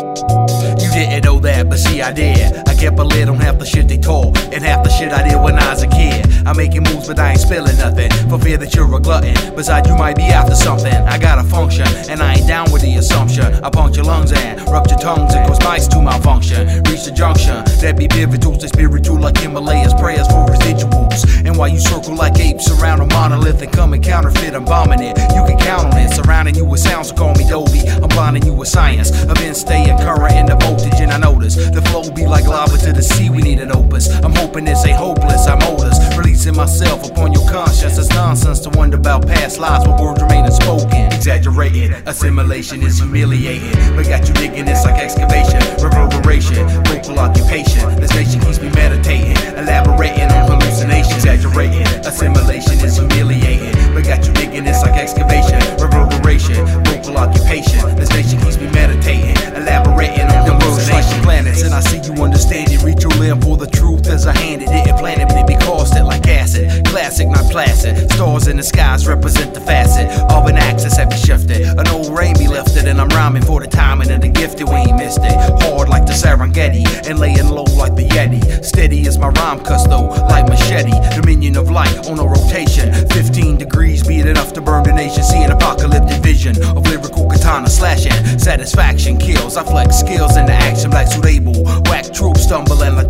You didn't know that, but see I did. I kept a lid on half the shit they told, and half the shit I did when I was a kid. I'm making moves, but I ain't spilling nothing, for fear that you're a glutton. Besides, you might be after something. I got a function, and I ain't down with the assumption. I puncture lungs and rupture tongues, and cause mice to malfunction. Reach the junction that be pivotal to spiritual, like Himalayas, prayers for residuals. And while you circle like apes around a monolith and come and counterfeit, I'm bombing it. You can count on it, surrounding you with sounds, so call me Dolby. I'm blinding you with science. Events staying current in the voltage, upon your conscience. It's nonsense to wonder about past lives where words remain unspoken. Exaggerating, assimilation is humiliating, but got you digging this like excavation, reverberation, vocal occupation. This nation keeps me meditating, elaborating on hallucinations. Exaggerating, assimilation is humiliating, but got you digging this like excavation, reverberation, vocal occupation. This nation keeps me meditating, elaborating on hallucinations. Like planets, and I see the truth as I handed it. Implanted, but it be caustic like acid. Classic, not placid. Stars in the skies represent the facet of an axis have been shifted. An old rain be lifted, and I'm rhyming for the timing of the gifted. We ain't missed it. Hard like the Serengeti, and laying low like the Yeti. Steady as my rhyme cuts though, like machete. Dominion of light on a rotation. 15 degrees, be it enough to burn the nation. See an apocalyptic vision of lyrical katana slashing. Satisfaction kills. I flex skills into action like Surable. Whack troops stumble and the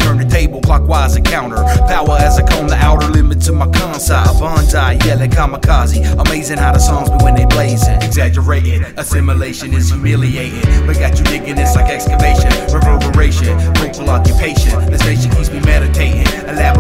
table clockwise and counter. Power as I comb the outer limits of my concept. Bonsai, yelling kamikaze. Amazing how the songs be when they blazing. Exaggerating, assimilation is humiliating. But got you digging it's like excavation, reverberation, vocal occupation. This nation keeps me meditating, elaborating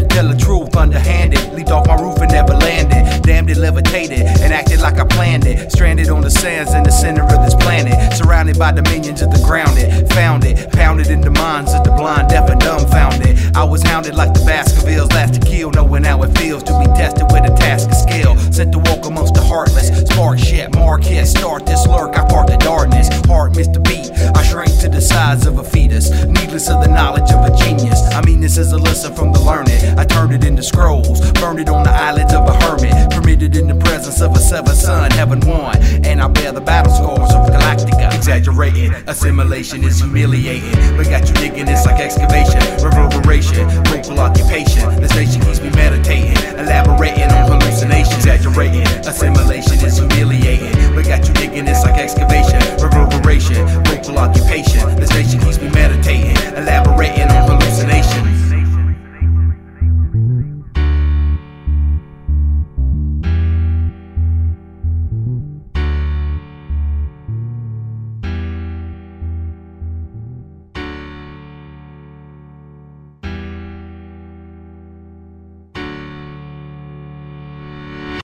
To tell the truth, underhanded. Leaped off my roof and never landed. Damned it, levitated, and acted like I planned it. Stranded on the sands in the center of this planet. Surrounded by dominions of the grounded. Found it, pounded in the minds of the blind, deaf, and dumbfounded. I was hounded like the Baskervilles, last to kill, knowing how it feels to be tested with a task of skill. Sent to walk amongst the heartless. Spark shit, Marquette, start this lurk. I part the darkness. Heart missed the beat. I shrink to the size of a fetus. Needless of the knowledge of a genius. I mean, this is a lesson from the learned. I turned it into scrolls, burned it on the eyelids of a hermit. Permitted in the presence of a seventh son, heaven won. And I bear the battle scars of Galactica. Exaggerating, assimilation is humiliating. But got you digging it's like excavation, reverberation, vocal occupation. This nation keeps me meditating,